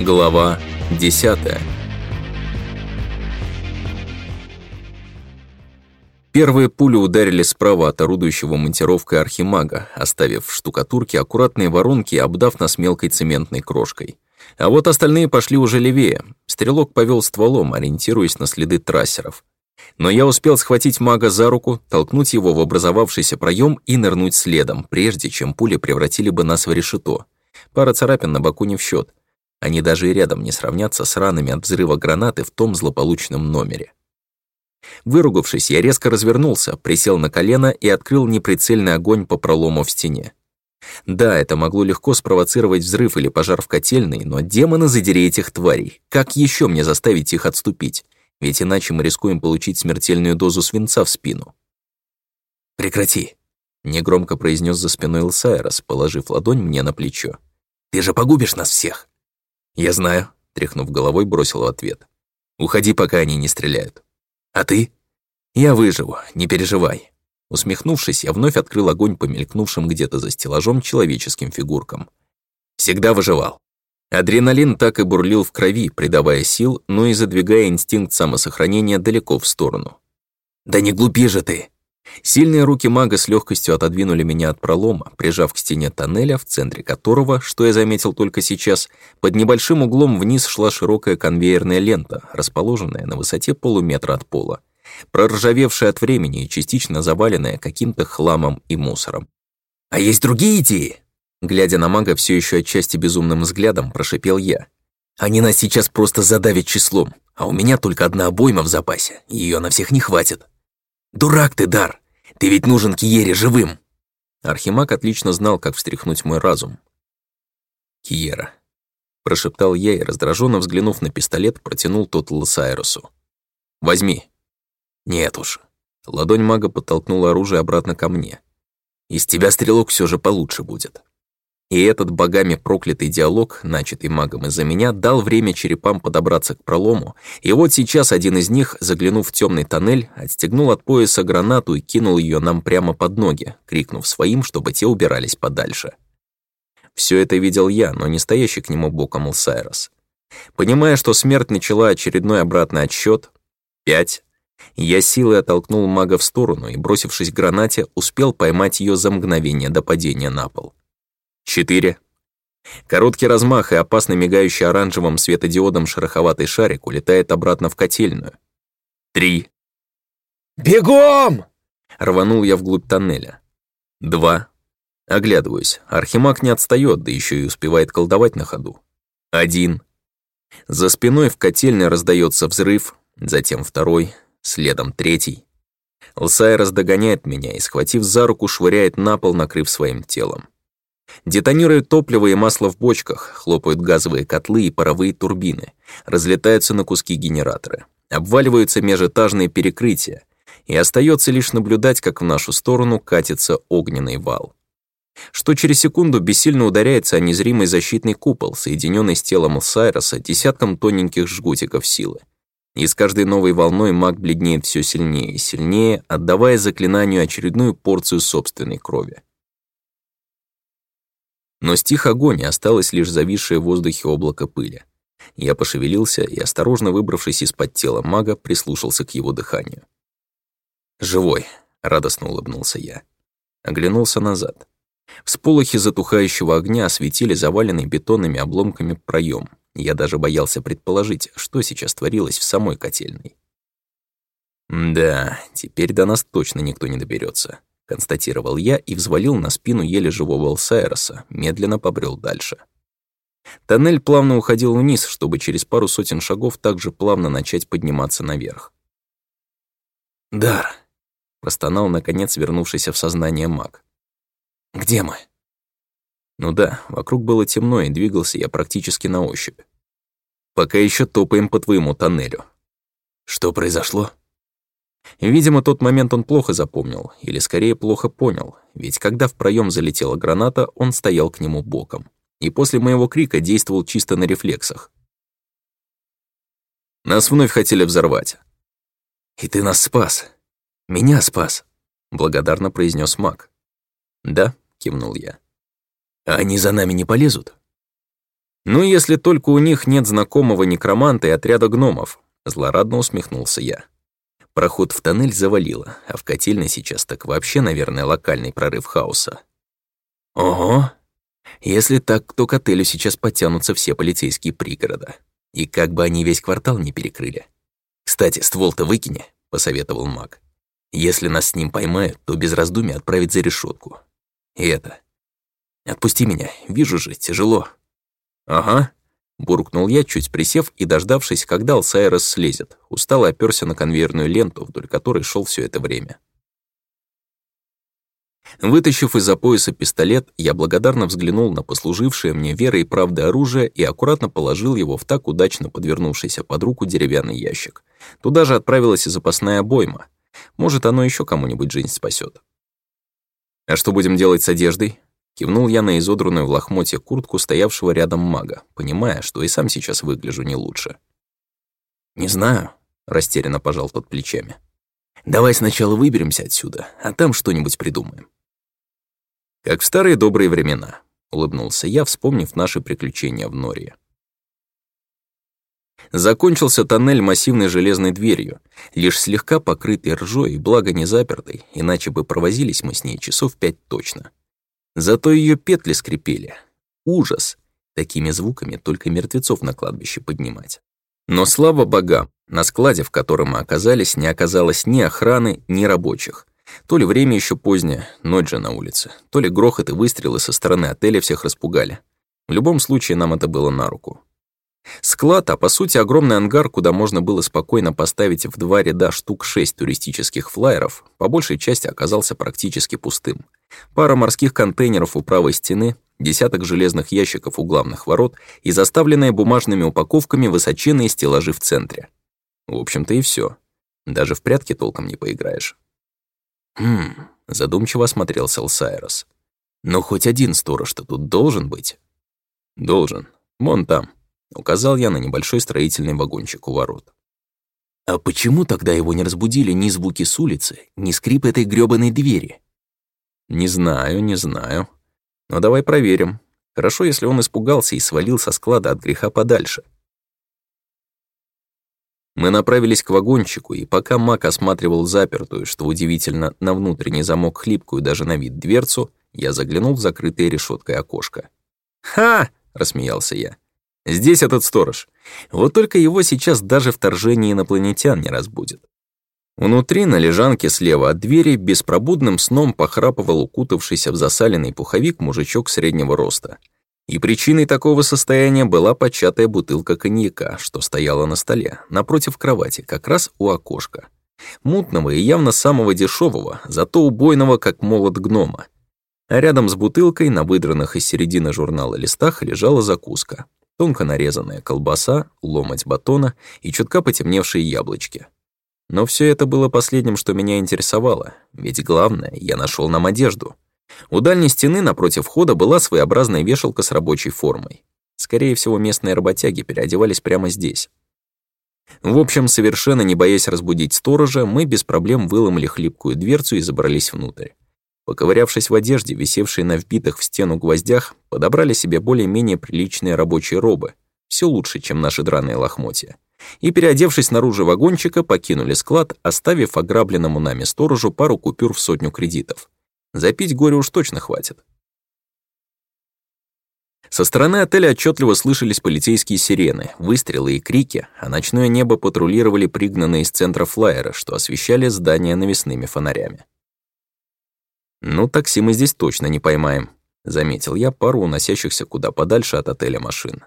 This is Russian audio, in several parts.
Глава 10 Первые пули ударили справа от орудующего монтировкой архимага, оставив в штукатурке аккуратные воронки обдав нас мелкой цементной крошкой. А вот остальные пошли уже левее. Стрелок повел стволом, ориентируясь на следы трассеров. Но я успел схватить мага за руку, толкнуть его в образовавшийся проем и нырнуть следом, прежде чем пули превратили бы нас в решето. Пара царапин на боку не в счет. Они даже и рядом не сравнятся с ранами от взрыва гранаты в том злополучном номере. Выругавшись, я резко развернулся, присел на колено и открыл неприцельный огонь по пролому в стене. Да, это могло легко спровоцировать взрыв или пожар в котельной, но демоны задери этих тварей. Как еще мне заставить их отступить? Ведь иначе мы рискуем получить смертельную дозу свинца в спину. «Прекрати!» — негромко произнес за спиной Лсайрос, положив ладонь мне на плечо. «Ты же погубишь нас всех!» «Я знаю», — тряхнув головой, бросил в ответ. «Уходи, пока они не стреляют». «А ты?» «Я выживу, не переживай». Усмехнувшись, я вновь открыл огонь по мелькнувшим где-то за стеллажом человеческим фигуркам. Всегда выживал. Адреналин так и бурлил в крови, придавая сил, но и задвигая инстинкт самосохранения далеко в сторону. «Да не глупи же ты!» Сильные руки мага с легкостью отодвинули меня от пролома, прижав к стене тоннеля, в центре которого, что я заметил только сейчас, под небольшим углом вниз шла широкая конвейерная лента, расположенная на высоте полуметра от пола, проржавевшая от времени и частично заваленная каким-то хламом и мусором. «А есть другие идеи?» Глядя на мага все еще отчасти безумным взглядом, прошипел я. «Они нас сейчас просто задавят числом, а у меня только одна обойма в запасе, ее на всех не хватит». Дурак ты, Дар! Ты ведь нужен Киере живым!» Архимаг отлично знал, как встряхнуть мой разум. «Киера», — прошептал я и, раздраженно взглянув на пистолет, протянул тот Лосайрусу. «Возьми». «Нет уж». Ладонь мага подтолкнула оружие обратно ко мне. «Из тебя стрелок все же получше будет». И этот богами проклятый диалог, начатый магом из-за меня, дал время черепам подобраться к пролому, и вот сейчас один из них, заглянув в темный тоннель, отстегнул от пояса гранату и кинул ее нам прямо под ноги, крикнув своим, чтобы те убирались подальше. Все это видел я, но не стоящий к нему боком Элсайрос. Понимая, что смерть начала очередной обратный отсчет пять, я силой оттолкнул мага в сторону и, бросившись к гранате, успел поймать ее за мгновение до падения на пол четыре Короткий размах и опасно мигающий оранжевым светодиодом шероховатый шарик улетает обратно в котельную. три «Бегом!» — рванул я вглубь тоннеля. два Оглядываюсь. Архимаг не отстает, да еще и успевает колдовать на ходу. один За спиной в котельной раздается взрыв, затем второй, следом третий. Лсайрос догоняет меня и, схватив за руку, швыряет на пол, накрыв своим телом. Детонируют топливо и масло в бочках, хлопают газовые котлы и паровые турбины, разлетаются на куски генераторы, обваливаются межэтажные перекрытия, и остается лишь наблюдать, как в нашу сторону катится огненный вал. Что через секунду бессильно ударяется о незримый защитный купол, соединенный с телом Сайроса десятком тоненьких жгутиков силы. И с каждой новой волной маг бледнеет все сильнее и сильнее, отдавая заклинанию очередную порцию собственной крови. Но стих огонь, осталось лишь зависшее в воздухе облако пыли. Я пошевелился и, осторожно выбравшись из-под тела мага, прислушался к его дыханию. «Живой!» — радостно улыбнулся я. Оглянулся назад. Всполохи затухающего огня осветили заваленный бетонными обломками проем. Я даже боялся предположить, что сейчас творилось в самой котельной. «Да, теперь до нас точно никто не доберется. — констатировал я и взвалил на спину еле живого Сайроса, медленно побрел дальше. Тоннель плавно уходил вниз, чтобы через пару сотен шагов также плавно начать подниматься наверх. «Дар!» — простонал, наконец, вернувшийся в сознание маг. «Где мы?» Ну да, вокруг было темно, и двигался я практически на ощупь. «Пока еще топаем по твоему тоннелю». «Что произошло?» Видимо, тот момент он плохо запомнил, или скорее плохо понял, ведь когда в проем залетела граната, он стоял к нему боком. И после моего крика действовал чисто на рефлексах. Нас вновь хотели взорвать. «И ты нас спас! Меня спас!» — благодарно произнес маг. «Да», — кивнул я. Они за нами не полезут?» «Ну, если только у них нет знакомого некроманта и отряда гномов», — злорадно усмехнулся я. Проход в тоннель завалило, а в котельной сейчас так вообще, наверное, локальный прорыв хаоса. Ого! Если так, то к отелю сейчас подтянутся все полицейские пригорода. И как бы они весь квартал не перекрыли. «Кстати, ствол-то выкини», — посоветовал маг. «Если нас с ним поймают, то без раздумий отправить за решетку. И это... Отпусти меня, вижу же, тяжело». «Ага», Буркнул я, чуть присев и дождавшись, когда Алсайрос слезет, устало оперся на конвейерную ленту, вдоль которой шел все это время. Вытащив из-за пояса пистолет, я благодарно взглянул на послужившее мне верой и правдой оружие и аккуратно положил его в так удачно подвернувшийся под руку деревянный ящик. Туда же отправилась и запасная обойма. Может, оно еще кому-нибудь жизнь спасет. «А что будем делать с одеждой?» Кивнул я на изодранную в лохмотье куртку стоявшего рядом мага, понимая, что и сам сейчас выгляжу не лучше. «Не знаю», — растерянно пожал тот плечами. «Давай сначала выберемся отсюда, а там что-нибудь придумаем». «Как в старые добрые времена», — улыбнулся я, вспомнив наши приключения в Норье. Закончился тоннель массивной железной дверью, лишь слегка покрытый ржой, благо не запертой, иначе бы провозились мы с ней часов пять точно. Зато ее петли скрипели. Ужас! Такими звуками только мертвецов на кладбище поднимать. Но слава богам, на складе, в котором мы оказались, не оказалось ни охраны, ни рабочих. То ли время еще позднее, ночь же на улице, то ли грохот и выстрелы со стороны отеля всех распугали. В любом случае, нам это было на руку. Склад, а по сути огромный ангар, куда можно было спокойно поставить в два ряда штук шесть туристических флайеров, по большей части оказался практически пустым пара морских контейнеров у правой стены, десяток железных ящиков у главных ворот и заставленные бумажными упаковками высоченные стеллажи в центре. В общем-то и все. Даже в прятки толком не поиграешь. «Хм...» — задумчиво осмотрел Лсайрос. «Но хоть один сторож-то тут должен быть?» «Должен. Вон там», — указал я на небольшой строительный вагончик у ворот. «А почему тогда его не разбудили ни звуки с улицы, ни скрип этой грёбаной двери?» Не знаю, не знаю. Но давай проверим. Хорошо, если он испугался и свалил со склада от греха подальше. Мы направились к вагончику, и пока Мак осматривал запертую, что удивительно, на внутренний замок хлипкую даже на вид дверцу, я заглянул в закрытое решеткой окошко. «Ха!» — рассмеялся я. «Здесь этот сторож. Вот только его сейчас даже вторжение инопланетян не разбудит. Внутри на лежанке слева от двери беспробудным сном похрапывал укутавшийся в засаленный пуховик мужичок среднего роста. И причиной такого состояния была початая бутылка коньяка, что стояла на столе, напротив кровати, как раз у окошка. Мутного и явно самого дешевого, зато убойного, как молот гнома. А рядом с бутылкой на выдранных из середины журнала листах лежала закуска. Тонко нарезанная колбаса, ломоть батона и чутка потемневшие яблочки. Но все это было последним, что меня интересовало, ведь главное, я нашел нам одежду. У дальней стены напротив входа была своеобразная вешалка с рабочей формой. Скорее всего, местные работяги переодевались прямо здесь. В общем, совершенно не боясь разбудить сторожа, мы без проблем выломали хлипкую дверцу и забрались внутрь. Поковырявшись в одежде, висевшей на вбитых в стену гвоздях, подобрали себе более-менее приличные рабочие робы. Все лучше, чем наши драные лохмотья и, переодевшись наружу вагончика, покинули склад, оставив ограбленному нами сторожу пару купюр в сотню кредитов. Запить горе уж точно хватит. Со стороны отеля отчетливо слышались полицейские сирены, выстрелы и крики, а ночное небо патрулировали пригнанные из центра флайеры, что освещали здание навесными фонарями. «Ну, такси мы здесь точно не поймаем», — заметил я пару уносящихся куда подальше от отеля машин.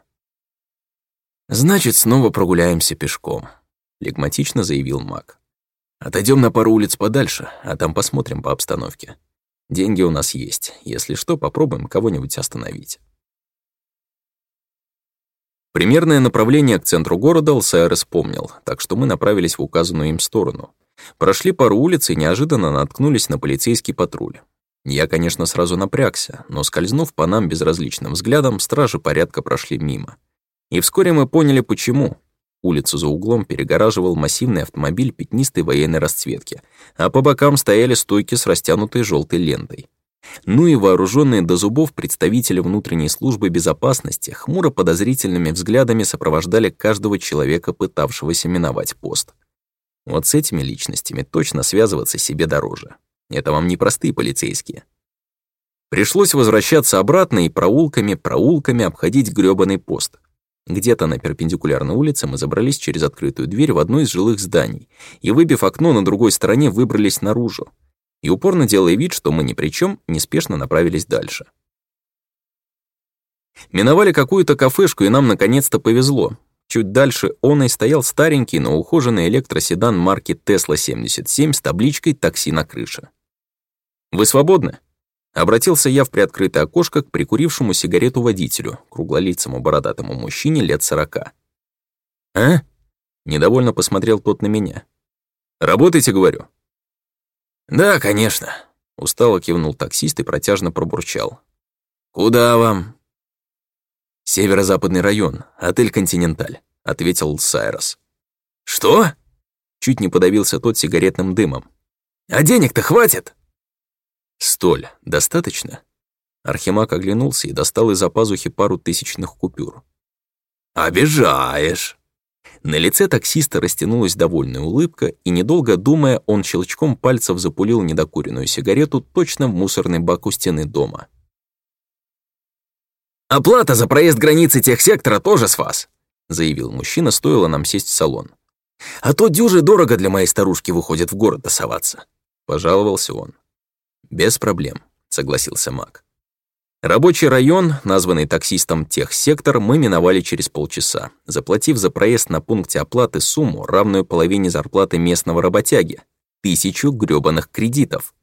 «Значит, снова прогуляемся пешком», — Легматично заявил маг. «Отойдем на пару улиц подальше, а там посмотрим по обстановке. Деньги у нас есть. Если что, попробуем кого-нибудь остановить». Примерное направление к центру города Алсайр вспомнил, так что мы направились в указанную им сторону. Прошли пару улиц и неожиданно наткнулись на полицейский патруль. Я, конечно, сразу напрягся, но, скользнув по нам безразличным взглядом, стражи порядка прошли мимо. И вскоре мы поняли, почему. Улицу за углом перегораживал массивный автомобиль пятнистой военной расцветки, а по бокам стояли стойки с растянутой желтой лентой. Ну и вооруженные до зубов представители внутренней службы безопасности хмуро подозрительными взглядами сопровождали каждого человека, пытавшегося миновать пост. Вот с этими личностями точно связываться себе дороже. Это вам не простые полицейские. Пришлось возвращаться обратно и проулками, проулками обходить грёбаный пост — где-то на перпендикулярной улице мы забрались через открытую дверь в одно из жилых зданий и, выбив окно на другой стороне, выбрались наружу. И упорно делая вид, что мы ни при чем, неспешно направились дальше. Миновали какую-то кафешку, и нам наконец-то повезло. Чуть дальше он и стоял старенький, но ухоженный электроседан марки Tesla 77 с табличкой «Такси на крыше». «Вы свободны?» Обратился я в приоткрытое окошко к прикурившему сигарету водителю, круглолицому бородатому мужчине лет сорока. «А?» — недовольно посмотрел тот на меня. «Работаете, говорю?» «Да, конечно», — устало кивнул таксист и протяжно пробурчал. «Куда вам?» «Северо-западный район, отель «Континенталь», — ответил Сайрос. «Что?» Чуть не подавился тот сигаретным дымом. «А денег-то хватит?» Столь, достаточно?» Архимаг оглянулся и достал из-за пазухи пару тысячных купюр. «Обижаешь!» На лице таксиста растянулась довольная улыбка, и, недолго думая, он щелчком пальцев запулил недокуренную сигарету точно в мусорный бак у стены дома. «Оплата за проезд границы техсектора тоже с вас», — заявил мужчина, стоило нам сесть в салон. «А то дюжи дорого для моей старушки выходит в город тасоваться», — пожаловался он. «Без проблем», — согласился Мак. Рабочий район, названный таксистом техсектор, мы миновали через полчаса, заплатив за проезд на пункте оплаты сумму, равную половине зарплаты местного работяги — тысячу грёбаных кредитов.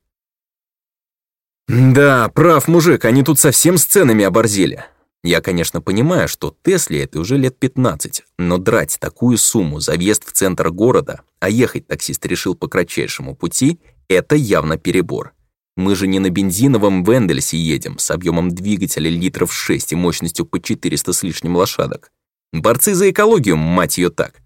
«Да, прав, мужик, они тут совсем с ценами оборзели», я, конечно, понимаю, что Тесли это уже лет 15, но драть такую сумму за въезд в центр города, а ехать таксист решил по кратчайшему пути, это явно перебор. Мы же не на бензиновом Вендельсе едем с объемом двигателя литров 6 и мощностью по 400 с лишним лошадок. Борцы за экологию, мать ее так.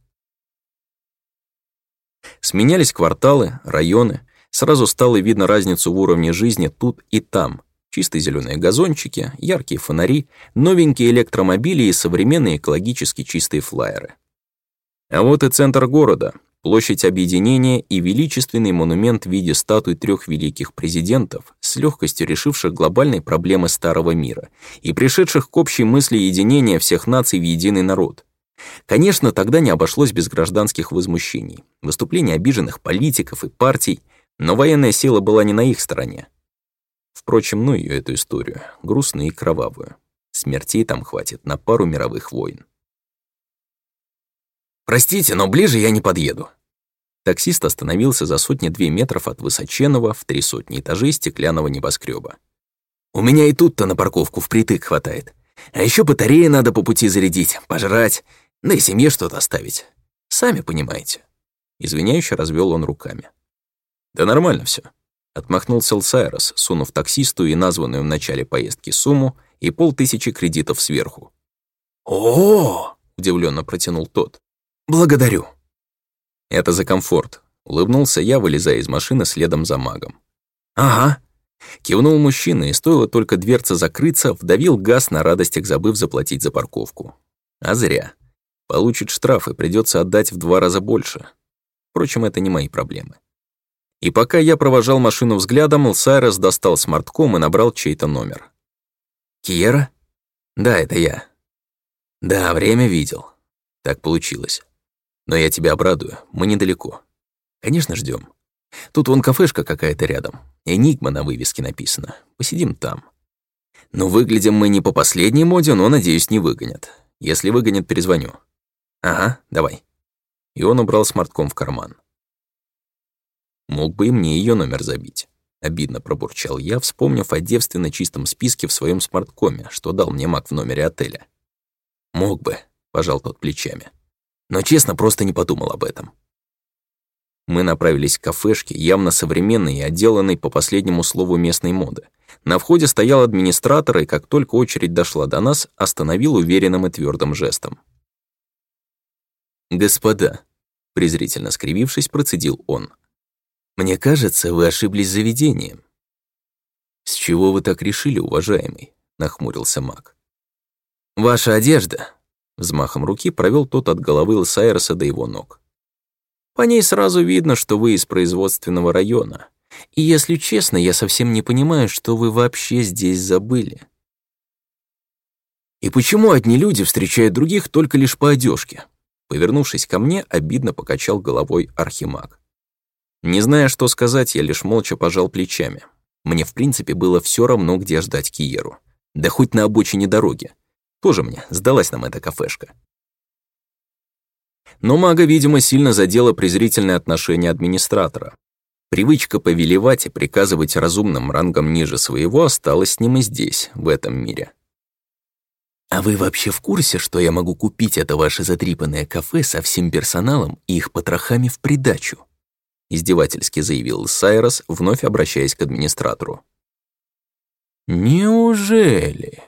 Сменялись кварталы, районы. Сразу стало видно разницу в уровне жизни тут и там. Чистые зеленые газончики, яркие фонари, новенькие электромобили и современные экологически чистые флайеры. А вот и центр города, Площадь объединения и величественный монумент в виде статуи трех великих президентов, с легкостью решивших глобальные проблемы Старого мира и пришедших к общей мысли единения всех наций в единый народ. Конечно, тогда не обошлось без гражданских возмущений, выступлений обиженных политиков и партий, но военная сила была не на их стороне. Впрочем, ну ее эту историю, грустную и кровавую. Смертей там хватит на пару мировых войн. «Простите, но ближе я не подъеду». Таксист остановился за сотни-две метров от высоченного в три сотни этажей стеклянного небоскреба. «У меня и тут-то на парковку впритык хватает. А еще батареи надо по пути зарядить, пожрать, да семье что-то оставить. Сами понимаете». Извиняюще развел он руками. «Да нормально все. отмахнулся Лсайрос, сунув таксисту и названную в начале поездки сумму и полтысячи кредитов сверху. «О!», -о — удивленно протянул тот. «Благодарю». «Это за комфорт», — улыбнулся я, вылезая из машины следом за магом. «Ага». Кивнул мужчина, и стоило только дверца закрыться, вдавил газ на радостях, забыв заплатить за парковку. А зря. Получит штраф и придется отдать в два раза больше. Впрочем, это не мои проблемы. И пока я провожал машину взглядом, Лсайрос достал смартком и набрал чей-то номер. «Киера?» «Да, это я». «Да, время видел. Так получилось. Но я тебя обрадую, мы недалеко. Конечно, ждем. Тут вон кафешка какая-то рядом. Энигма на вывеске написано. Посидим там. Ну, выглядим мы не по последней моде, но, надеюсь, не выгонят. Если выгонят, перезвоню. Ага, давай. И он убрал смартком в карман. Мог бы и мне ее номер забить. Обидно пробурчал я, вспомнив о девственно чистом списке в своем смарткоме, что дал мне маг в номере отеля. Мог бы, пожал тот плечами но честно просто не подумал об этом. Мы направились к кафешке, явно современной и отделанной по последнему слову местной моды. На входе стоял администратор, и как только очередь дошла до нас, остановил уверенным и твердым жестом. «Господа», — презрительно скривившись, процедил он, «мне кажется, вы ошиблись заведением». «С чего вы так решили, уважаемый?» — нахмурился маг. «Ваша одежда», Взмахом руки провел тот от головы Лсайерса до его ног. По ней сразу видно, что вы из производственного района. И если честно, я совсем не понимаю, что вы вообще здесь забыли. И почему одни люди встречают других только лишь по одежке? Повернувшись ко мне, обидно покачал головой архимаг. Не зная, что сказать, я лишь молча пожал плечами. Мне, в принципе, было все равно, где ждать Киеру. Да хоть на обочине дороги. Тоже мне сдалась нам эта кафешка. Но мага, видимо, сильно задело презрительное отношение администратора. Привычка повелевать и приказывать разумным рангом ниже своего осталась с ним и здесь, в этом мире. «А вы вообще в курсе, что я могу купить это ваше затрипанное кафе со всем персоналом и их потрохами в придачу?» Издевательски заявил Сайрос, вновь обращаясь к администратору. «Неужели?»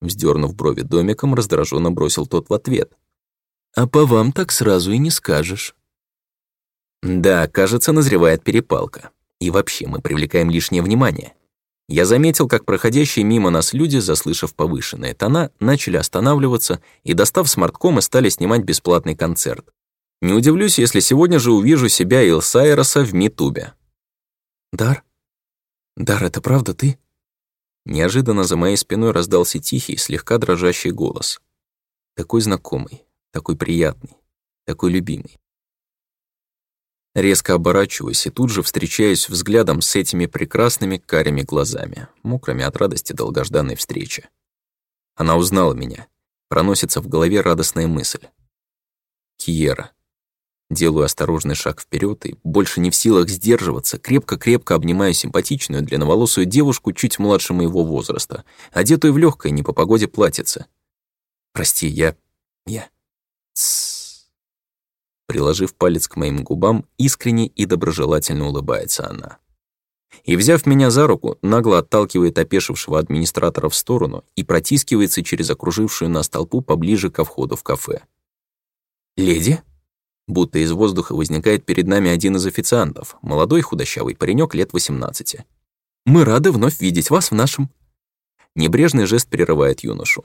Вздернув брови домиком, раздраженно бросил тот в ответ. «А по вам так сразу и не скажешь». «Да, кажется, назревает перепалка. И вообще мы привлекаем лишнее внимание». Я заметил, как проходящие мимо нас люди, заслышав повышенные тона, начали останавливаться и, достав смартком и стали снимать бесплатный концерт. Не удивлюсь, если сегодня же увижу себя и Элсайроса в Митубе. «Дар? Дар, это правда ты?» Неожиданно за моей спиной раздался тихий, слегка дрожащий голос. Такой знакомый, такой приятный, такой любимый. Резко оборачиваюсь и тут же встречаюсь взглядом с этими прекрасными карими глазами, мокрыми от радости долгожданной встречи. Она узнала меня. Проносится в голове радостная мысль. Киера. Делаю осторожный шаг вперед и, больше не в силах сдерживаться, крепко-крепко обнимаю симпатичную длинноволосую девушку чуть младше моего возраста, одетую в легкое, не по погоде платьице. «Прости, я... я...» Тс. Приложив палец к моим губам, искренне и доброжелательно улыбается она. И, взяв меня за руку, нагло отталкивает опешившего администратора в сторону и протискивается через окружившую нас толпу поближе ко входу в кафе. «Леди?» Будто из воздуха возникает перед нами один из официантов, молодой худощавый паренек лет 18. «Мы рады вновь видеть вас в нашем...» Небрежный жест прерывает юношу.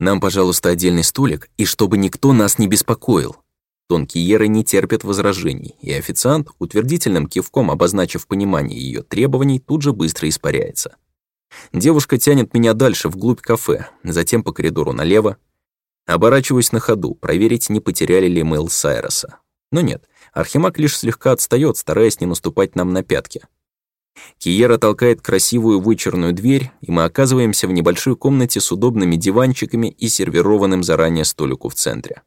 «Нам, пожалуйста, отдельный столик, и чтобы никто нас не беспокоил». Тонкие Еры не терпят возражений, и официант, утвердительным кивком обозначив понимание ее требований, тут же быстро испаряется. Девушка тянет меня дальше, вглубь кафе, затем по коридору налево, Оборачиваюсь на ходу, проверить, не потеряли ли мы Сайроса. Но ну нет, Архимаг лишь слегка отстает, стараясь не наступать нам на пятки. Киера толкает красивую вычерную дверь, и мы оказываемся в небольшой комнате с удобными диванчиками и сервированным заранее столику в центре.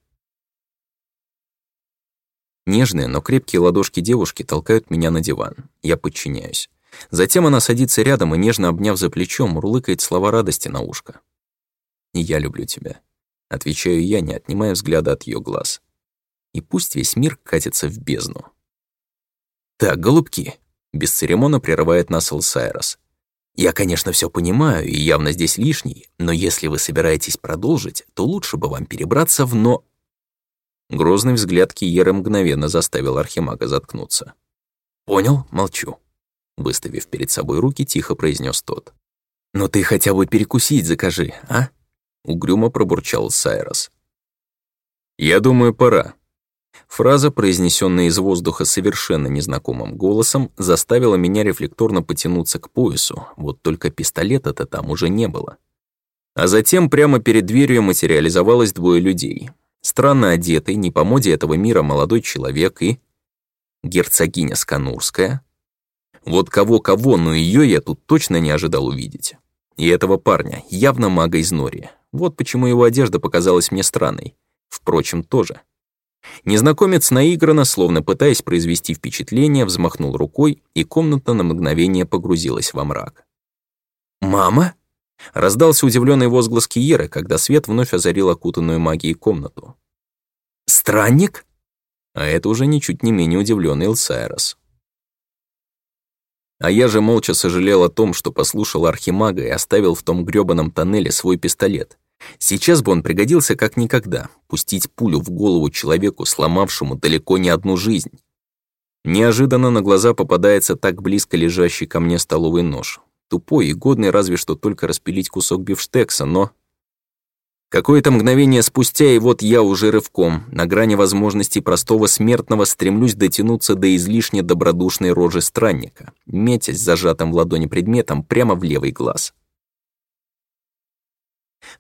Нежные, но крепкие ладошки девушки толкают меня на диван. Я подчиняюсь. Затем она садится рядом и, нежно обняв за плечо, мурлыкает слова радости на ушко. «Я люблю тебя. Отвечаю я, не отнимая взгляда от ее глаз. И пусть весь мир катится в бездну. «Так, голубки!» — без церемона прерывает нас Алсайрос. «Я, конечно, все понимаю и явно здесь лишний, но если вы собираетесь продолжить, то лучше бы вам перебраться в но...» Грозный взгляд Киера мгновенно заставил Архимага заткнуться. «Понял, молчу», — выставив перед собой руки, тихо произнес тот. «Но ты хотя бы перекусить закажи, а?» — угрюмо пробурчал Сайрос. «Я думаю, пора». Фраза, произнесенная из воздуха совершенно незнакомым голосом, заставила меня рефлекторно потянуться к поясу, вот только пистолета-то там уже не было. А затем прямо перед дверью материализовалось двое людей. Странно одетый, не по моде этого мира молодой человек и... Герцогиня Сканурская. Вот кого-кого, но ее я тут точно не ожидал увидеть. И этого парня, явно мага из Нории. Вот почему его одежда показалась мне странной. Впрочем, тоже. Незнакомец наигранно, словно пытаясь произвести впечатление, взмахнул рукой, и комната на мгновение погрузилась во мрак. «Мама?» — раздался удивленный возглас Киеры, когда свет вновь озарил окутанную магией комнату. «Странник?» А это уже ничуть не менее удивленный Элсайрос. А я же молча сожалел о том, что послушал Архимага и оставил в том грёбаном тоннеле свой пистолет. Сейчас бы он пригодился как никогда, пустить пулю в голову человеку, сломавшему далеко не одну жизнь. Неожиданно на глаза попадается так близко лежащий ко мне столовый нож. Тупой и годный разве что только распилить кусок бифштекса, но... Какое-то мгновение спустя, и вот я уже рывком, на грани возможностей простого смертного, стремлюсь дотянуться до излишне добродушной рожи странника, метясь зажатым в ладони предметом прямо в левый глаз.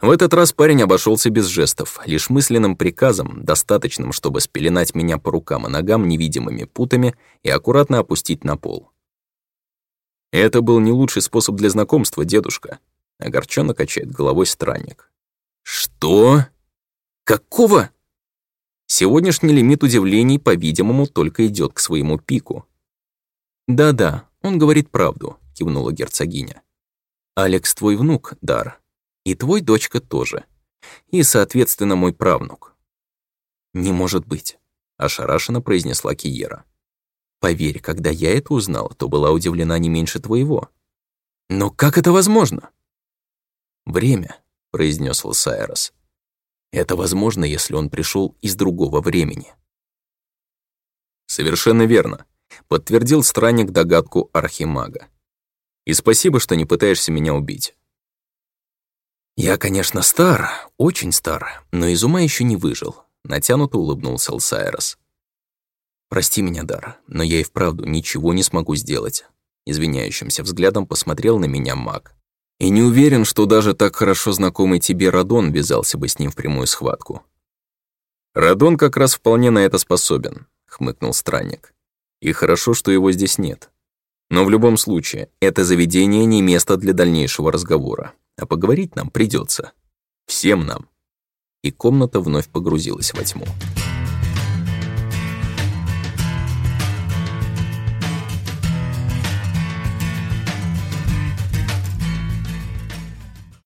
В этот раз парень обошелся без жестов, лишь мысленным приказом, достаточным, чтобы спеленать меня по рукам и ногам невидимыми путами и аккуратно опустить на пол. «Это был не лучший способ для знакомства, дедушка», — огорченно качает головой странник. «Что? Какого?» Сегодняшний лимит удивлений, по-видимому, только идет к своему пику. «Да-да, он говорит правду», — кивнула герцогиня. «Алекс твой внук, Дар, и твой дочка тоже. И, соответственно, мой правнук». «Не может быть», — ошарашенно произнесла Киера. «Поверь, когда я это узнала, то была удивлена не меньше твоего». «Но как это возможно?» «Время», — произнес Лосайрос. «Это возможно, если он пришел из другого времени». «Совершенно верно», — подтвердил странник догадку архимага. «И спасибо, что не пытаешься меня убить». «Я, конечно, стар, очень стар, но из ума еще не выжил», — натянуто улыбнулся Лсайрос. «Прости меня, Дар, но я и вправду ничего не смогу сделать», — извиняющимся взглядом посмотрел на меня маг. «И не уверен, что даже так хорошо знакомый тебе Радон вязался бы с ним в прямую схватку». «Радон как раз вполне на это способен», — хмыкнул странник. «И хорошо, что его здесь нет. Но в любом случае, это заведение не место для дальнейшего разговора а поговорить нам придется. Всем нам. И комната вновь погрузилась во тьму.